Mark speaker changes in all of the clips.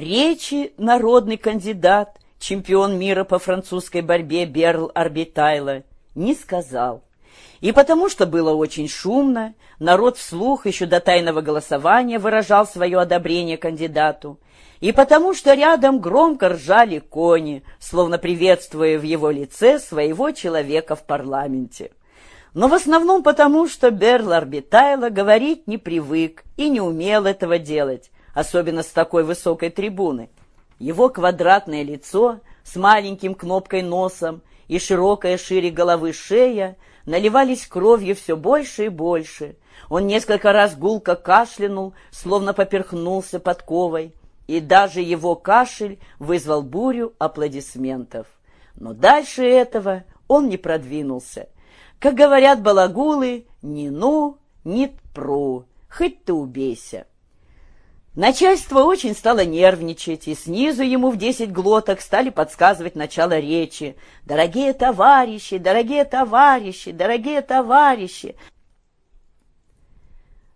Speaker 1: Речи народный кандидат, чемпион мира по французской борьбе Берл Арбитайла, не сказал. И потому что было очень шумно, народ вслух еще до тайного голосования выражал свое одобрение кандидату, и потому что рядом громко ржали кони, словно приветствуя в его лице своего человека в парламенте. Но в основном потому, что Берл Арбитайло говорить не привык и не умел этого делать, особенно с такой высокой трибуны. Его квадратное лицо с маленьким кнопкой носом и широкая шире головы шея наливались кровью все больше и больше. Он несколько раз гулко кашлянул, словно поперхнулся подковой, и даже его кашель вызвал бурю аплодисментов. Но дальше этого он не продвинулся. Как говорят балагулы, ни ну, ни пру, хоть ты убейся. Начальство очень стало нервничать, и снизу ему в десять глоток стали подсказывать начало речи. «Дорогие товарищи, дорогие товарищи, дорогие товарищи!»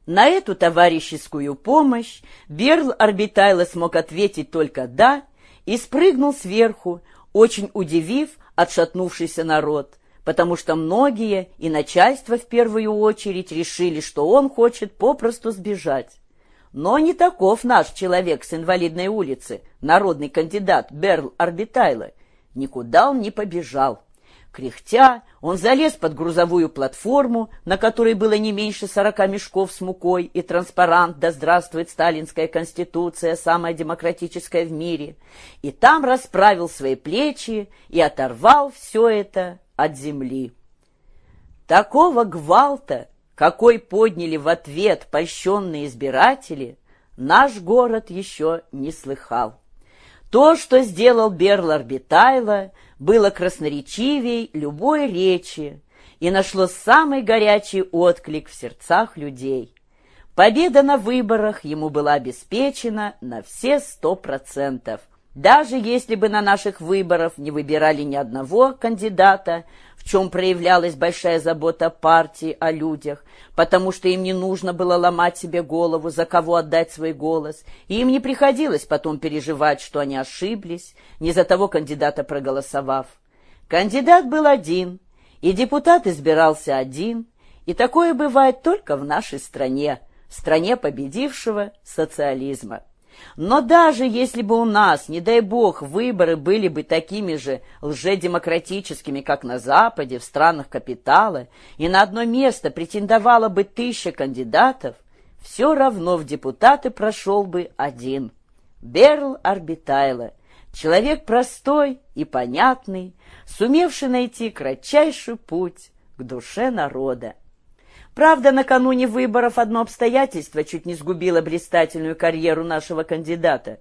Speaker 1: На эту товарищескую помощь Берл Арбитайло смог ответить только «да» и спрыгнул сверху, очень удивив отшатнувшийся народ, потому что многие, и начальство в первую очередь, решили, что он хочет попросту сбежать. Но не таков наш человек с инвалидной улицы, народный кандидат Берл Арбитайло. Никуда он не побежал. Кряхтя, он залез под грузовую платформу, на которой было не меньше сорока мешков с мукой и транспарант «Да здравствует сталинская конституция, самая демократическая в мире», и там расправил свои плечи и оторвал все это от земли. Такого гвалта какой подняли в ответ польщенные избиратели, наш город еще не слыхал. То, что сделал Берл Арбитайло, было красноречивей любой речи и нашло самый горячий отклик в сердцах людей. Победа на выборах ему была обеспечена на все сто процентов – даже если бы на наших выборах не выбирали ни одного кандидата, в чем проявлялась большая забота партии о людях, потому что им не нужно было ломать себе голову, за кого отдать свой голос, и им не приходилось потом переживать, что они ошиблись, не за того кандидата проголосовав. Кандидат был один, и депутат избирался один, и такое бывает только в нашей стране, стране победившего социализма. Но даже если бы у нас, не дай бог, выборы были бы такими же лжедемократическими, как на Западе, в странах капитала, и на одно место претендовало бы тысяча кандидатов, все равно в депутаты прошел бы один. Берл Арбитайло, человек простой и понятный, сумевший найти кратчайший путь к душе народа. Правда, накануне выборов одно обстоятельство чуть не сгубило блистательную карьеру нашего кандидата.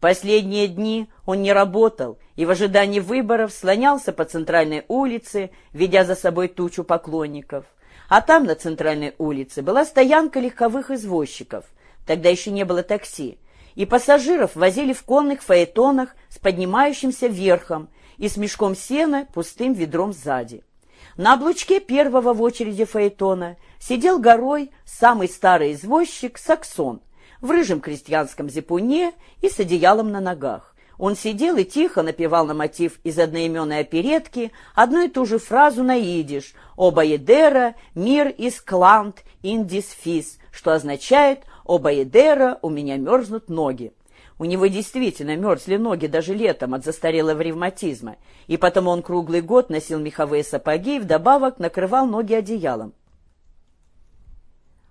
Speaker 1: Последние дни он не работал и в ожидании выборов слонялся по центральной улице, ведя за собой тучу поклонников. А там, на центральной улице, была стоянка легковых извозчиков. Тогда еще не было такси. И пассажиров возили в конных фаэтонах с поднимающимся верхом и с мешком сена пустым ведром сзади. На облучке первого в очереди фаэтона сидел горой самый старый извозчик Саксон в рыжем крестьянском зипуне и с одеялом на ногах. Он сидел и тихо напевал на мотив из одноименной оперетки одну и ту же фразу на идиш «Оба едера, мир из клант, индис фис», что означает «Оба едера, у меня мерзнут ноги». У него действительно мерзли ноги даже летом от застарелого ревматизма, и потому он круглый год носил меховые сапоги и вдобавок накрывал ноги одеялом.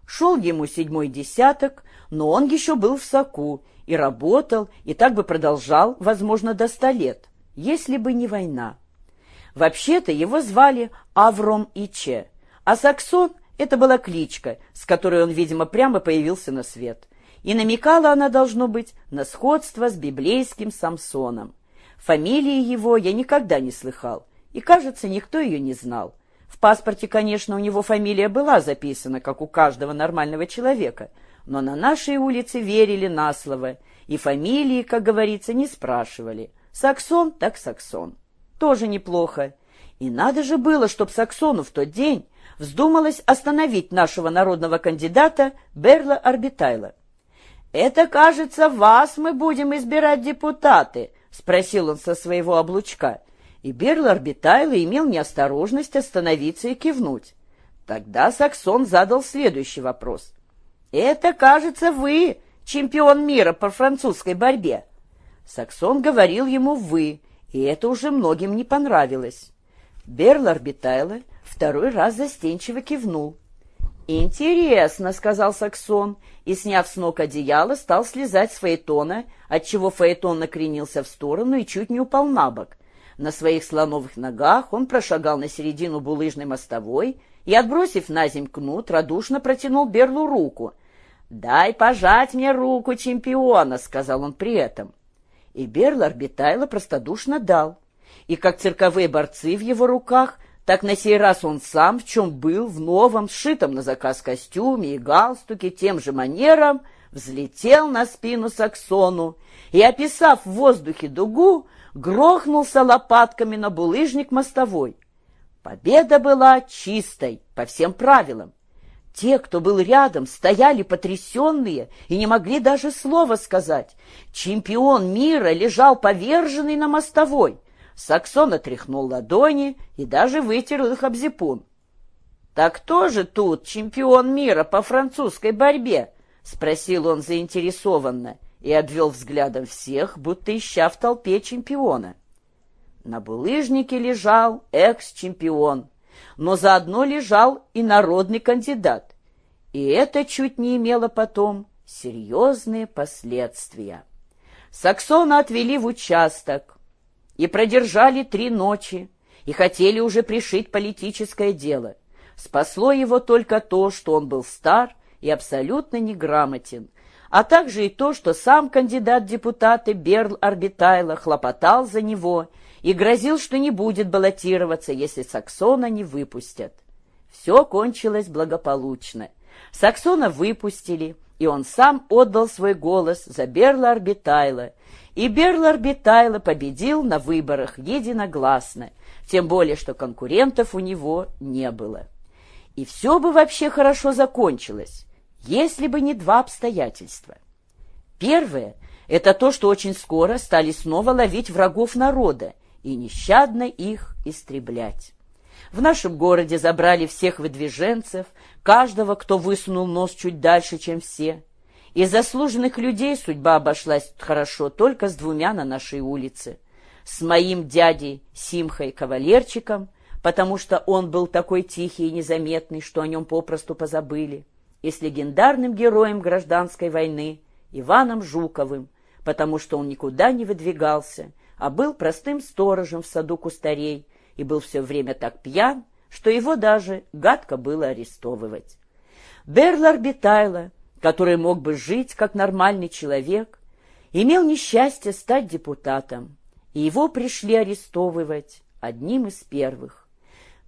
Speaker 1: Шел ему седьмой десяток, но он еще был в соку и работал, и так бы продолжал, возможно, до ста лет, если бы не война. Вообще-то его звали Авром Иче, а Саксон — это была кличка, с которой он, видимо, прямо появился на свет и намекала она, должно быть, на сходство с библейским Самсоном. Фамилии его я никогда не слыхал, и, кажется, никто ее не знал. В паспорте, конечно, у него фамилия была записана, как у каждого нормального человека, но на нашей улице верили на слово, и фамилии, как говорится, не спрашивали. Саксон так Саксон. Тоже неплохо. И надо же было, чтоб Саксону в тот день вздумалось остановить нашего народного кандидата Берла Арбитайла. «Это, кажется, вас мы будем избирать депутаты», — спросил он со своего облучка. И Берл Орбитайло имел неосторожность остановиться и кивнуть. Тогда Саксон задал следующий вопрос. «Это, кажется, вы, чемпион мира по французской борьбе». Саксон говорил ему «вы», и это уже многим не понравилось. Берл Орбитайло второй раз застенчиво кивнул. «Интересно», — сказал Саксон, и, сняв с ног одеяло, стал слезать с Фаэтона, отчего Фаэтон накренился в сторону и чуть не упал на бок. На своих слоновых ногах он прошагал на середину булыжной мостовой и, отбросив на земь кнут, радушно протянул Берлу руку. «Дай пожать мне руку чемпиона», — сказал он при этом. И Берл Орбитайло простодушно дал. И как цирковые борцы в его руках — так на сей раз он сам, в чем был, в новом, сшитом на заказ костюме и галстуке, тем же манером, взлетел на спину Саксону и, описав в воздухе дугу, грохнулся лопатками на булыжник мостовой. Победа была чистой, по всем правилам. Те, кто был рядом, стояли потрясенные и не могли даже слова сказать. Чемпион мира лежал поверженный на мостовой — Саксон отряхнул ладони и даже вытер их об зипун. «Так кто же тут чемпион мира по французской борьбе?» — спросил он заинтересованно и обвел взглядом всех, будто ища в толпе чемпиона. На булыжнике лежал экс-чемпион, но заодно лежал и народный кандидат. И это чуть не имело потом серьезные последствия. Саксона отвели в участок, и продержали три ночи, и хотели уже пришить политическое дело. Спасло его только то, что он был стар и абсолютно неграмотен, а также и то, что сам кандидат депутаты Берл Арбитайло хлопотал за него и грозил, что не будет баллотироваться, если Саксона не выпустят. Все кончилось благополучно. Саксона выпустили, и он сам отдал свой голос за Берла Арбитайла, и Берлар Битайло победил на выборах единогласно, тем более, что конкурентов у него не было. И все бы вообще хорошо закончилось, если бы не два обстоятельства. Первое — это то, что очень скоро стали снова ловить врагов народа и нещадно их истреблять. В нашем городе забрали всех выдвиженцев, каждого, кто высунул нос чуть дальше, чем все — из заслуженных людей судьба обошлась хорошо только с двумя на нашей улице. С моим дядей Симхой Кавалерчиком, потому что он был такой тихий и незаметный, что о нем попросту позабыли, и с легендарным героем гражданской войны Иваном Жуковым, потому что он никуда не выдвигался, а был простым сторожем в саду кустарей и был все время так пьян, что его даже гадко было арестовывать. Берлар Битайло который мог бы жить как нормальный человек, имел несчастье стать депутатом, и его пришли арестовывать одним из первых.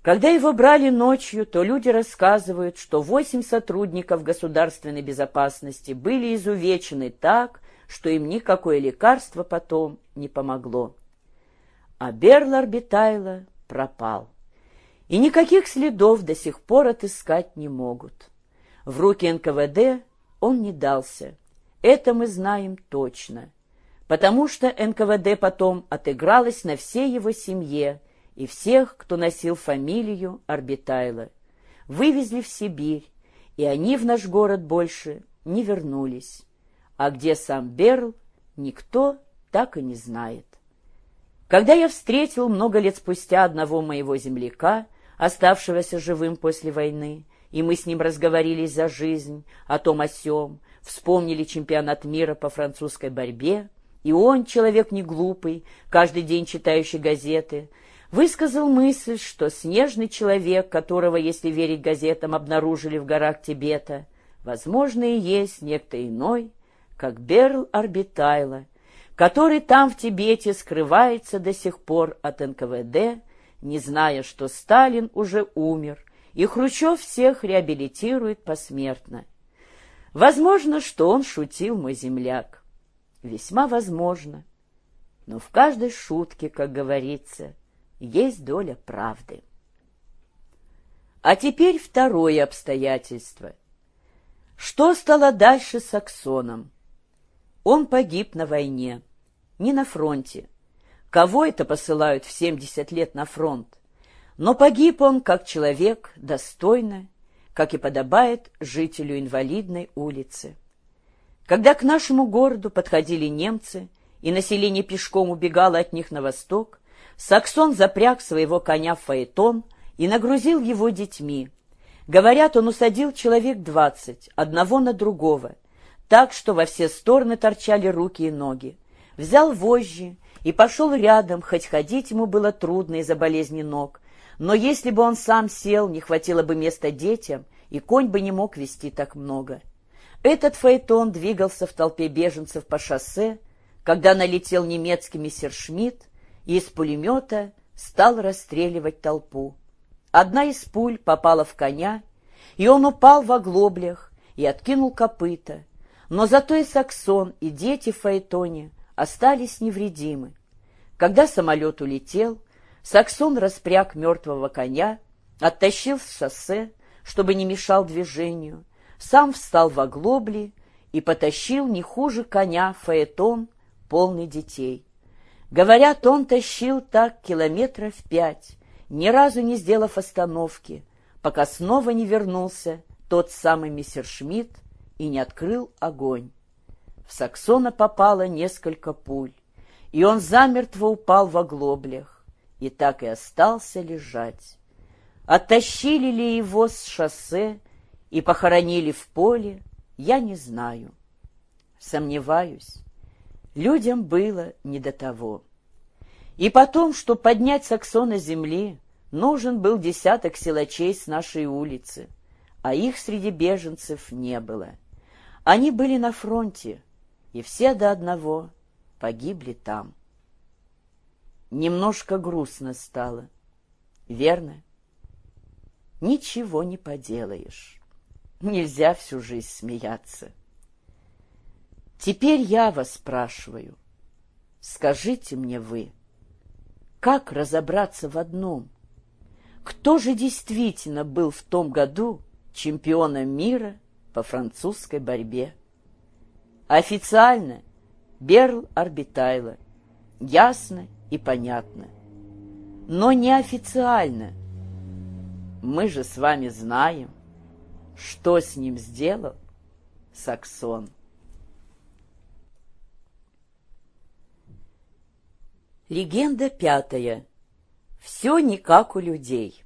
Speaker 1: Когда его брали ночью, то люди рассказывают, что восемь сотрудников государственной безопасности были изувечены так, что им никакое лекарство потом не помогло. А Берлар Битайло пропал. И никаких следов до сих пор отыскать не могут. В руки НКВД он не дался. Это мы знаем точно. Потому что НКВД потом отыгралось на всей его семье и всех, кто носил фамилию Орбитайла. Вывезли в Сибирь, и они в наш город больше не вернулись. А где сам Берл, никто так и не знает. Когда я встретил много лет спустя одного моего земляка, оставшегося живым после войны, и мы с ним разговорились за жизнь, о том о сём, вспомнили чемпионат мира по французской борьбе, и он, человек не глупый, каждый день читающий газеты, высказал мысль, что снежный человек, которого, если верить газетам, обнаружили в горах Тибета, возможно, и есть некто иной, как Берл Арбитайло, который там в Тибете скрывается до сих пор от НКВД, не зная, что Сталин уже умер, и Хрущев всех реабилитирует посмертно. Возможно, что он шутил, мой земляк. Весьма возможно. Но в каждой шутке, как говорится, есть доля правды. А теперь второе обстоятельство. Что стало дальше с Аксоном? Он погиб на войне, не на фронте. Кого это посылают в 70 лет на фронт? Но погиб он как человек, достойно, как и подобает жителю инвалидной улицы. Когда к нашему городу подходили немцы, и население пешком убегало от них на восток, Саксон запряг своего коня в фаэтон и нагрузил его детьми. Говорят, он усадил человек двадцать, одного на другого, так что во все стороны торчали руки и ноги. Взял вожжи и пошел рядом, хоть ходить ему было трудно из-за болезни ног, но если бы он сам сел, не хватило бы места детям, и конь бы не мог вести так много. Этот фаэтон двигался в толпе беженцев по шоссе, когда налетел немецкий мессершмитт и из пулемета стал расстреливать толпу. Одна из пуль попала в коня, и он упал в оглоблях и откинул копыта, но зато и Саксон, и дети в фаэтоне остались невредимы. Когда самолет улетел, Саксон распряг мертвого коня, оттащил с шоссе, чтобы не мешал движению, сам встал в оглобли и потащил не хуже коня фаэтон, полный детей. Говорят, он тащил так километров пять, ни разу не сделав остановки, пока снова не вернулся тот самый мессершмитт и не открыл огонь. В Саксона попало несколько пуль, и он замертво упал в оглоблях и так и остался лежать. Оттащили ли его с шоссе и похоронили в поле, я не знаю. Сомневаюсь, людям было не до того. И потом, что поднять Саксона земли, нужен был десяток силачей с нашей улицы, а их среди беженцев не было. Они были на фронте, и все до одного погибли там. Немножко грустно стало. Верно? Ничего не поделаешь. Нельзя всю жизнь смеяться. Теперь я вас спрашиваю. Скажите мне вы, как разобраться в одном? Кто же действительно был в том году чемпионом мира по французской борьбе? Официально Берл Арбитайло. Ясно и понятно. Но неофициально. Мы же с вами знаем, что с ним сделал Саксон. Легенда пятая. Все не как у людей.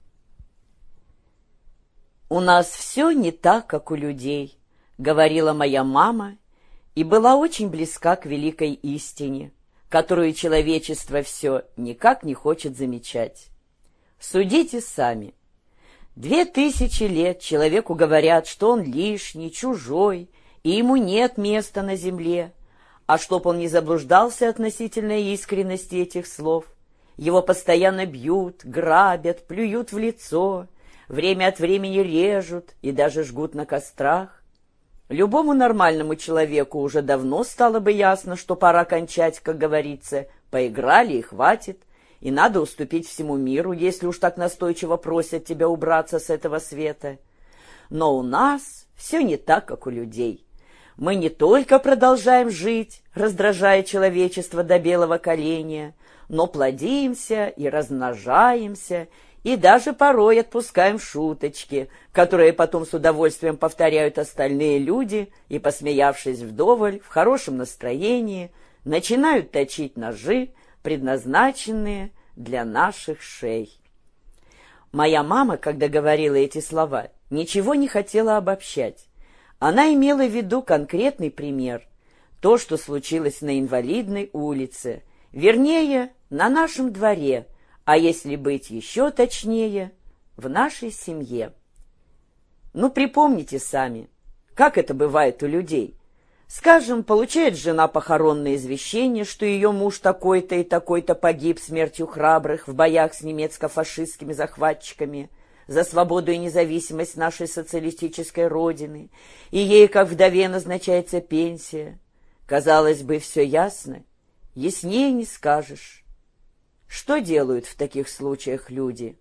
Speaker 1: «У нас все не так, как у людей», — говорила моя мама, и была очень близка к великой истине которую человечество все никак не хочет замечать. Судите сами. Две тысячи лет человеку говорят, что он лишний, чужой, и ему нет места на земле. А чтоб он не заблуждался относительно искренности этих слов, его постоянно бьют, грабят, плюют в лицо, время от времени режут и даже жгут на кострах. Любому нормальному человеку уже давно стало бы ясно, что пора кончать, как говорится. Поиграли и хватит. И надо уступить всему миру, если уж так настойчиво просят тебя убраться с этого света. Но у нас все не так, как у людей. Мы не только продолжаем жить, раздражая человечество до белого коленя, но плодимся и размножаемся, и даже порой отпускаем шуточки, которые потом с удовольствием повторяют остальные люди и, посмеявшись вдоволь, в хорошем настроении, начинают точить ножи, предназначенные для наших шей. Моя мама, когда говорила эти слова, ничего не хотела обобщать. Она имела в виду конкретный пример, то, что случилось на инвалидной улице, вернее, на нашем дворе – а если быть еще точнее, в нашей семье. Ну, припомните сами, как это бывает у людей. Скажем, получает жена похоронное извещение, что ее муж такой-то и такой-то погиб смертью храбрых в боях с немецко-фашистскими захватчиками за свободу и независимость нашей социалистической родины, и ей, как вдове, назначается пенсия. Казалось бы, все ясно, яснее не скажешь. Что делают в таких случаях люди?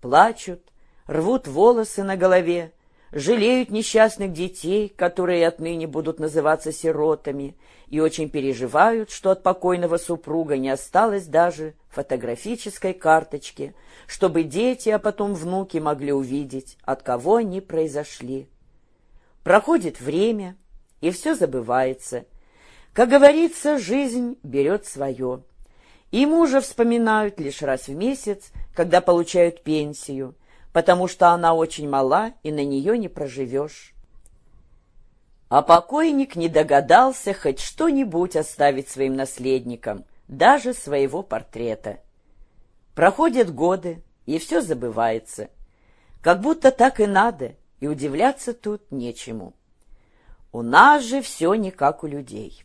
Speaker 1: Плачут, рвут волосы на голове, жалеют несчастных детей, которые отныне будут называться сиротами, и очень переживают, что от покойного супруга не осталось даже фотографической карточки, чтобы дети, а потом внуки могли увидеть, от кого они произошли. Проходит время, и все забывается. Как говорится, жизнь берет свое. И мужа вспоминают лишь раз в месяц, когда получают пенсию, потому что она очень мала, и на нее не проживешь. А покойник не догадался хоть что-нибудь оставить своим наследникам, даже своего портрета. Проходят годы, и все забывается. Как будто так и надо, и удивляться тут нечему. У нас же все не как у людей.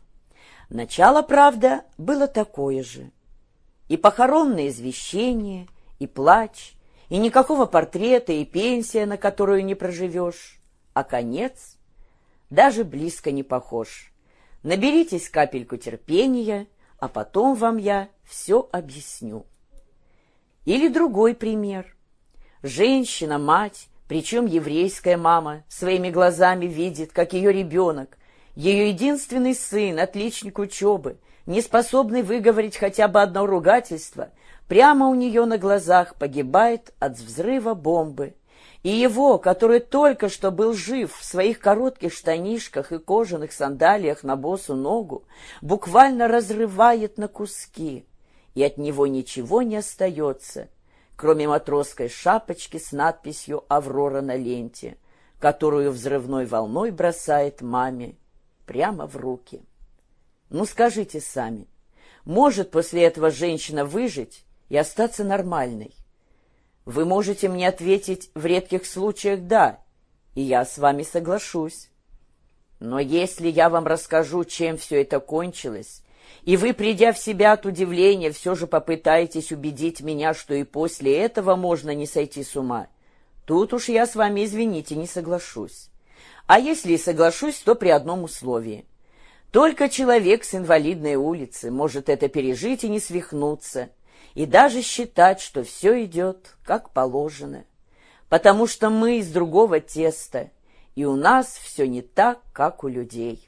Speaker 1: Начало, правда, было такое же. И похоронное извещение, и плач, и никакого портрета, и пенсия, на которую не проживешь. А конец даже близко не похож. Наберитесь капельку терпения, а потом вам я все объясню. Или другой пример. Женщина, мать, причем еврейская мама, своими глазами видит, как ее ребенок, ее единственный сын, отличник учебы, не способный выговорить хотя бы одно ругательство, прямо у нее на глазах погибает от взрыва бомбы, и его, который только что был жив в своих коротких штанишках и кожаных сандалиях на босу ногу, буквально разрывает на куски, и от него ничего не остается, кроме матросской шапочки с надписью «Аврора» на ленте, которую взрывной волной бросает маме прямо в руки. Ну, скажите сами, может после этого женщина выжить и остаться нормальной? Вы можете мне ответить в редких случаях «да», и я с вами соглашусь. Но если я вам расскажу, чем все это кончилось, и вы, придя в себя от удивления, все же попытаетесь убедить меня, что и после этого можно не сойти с ума, тут уж я с вами, извините, не соглашусь. А если и соглашусь, то при одном условии. Только человек с инвалидной улицы может это пережить и не свихнуться, и даже считать, что все идет как положено, потому что мы из другого теста, и у нас все не так, как у людей.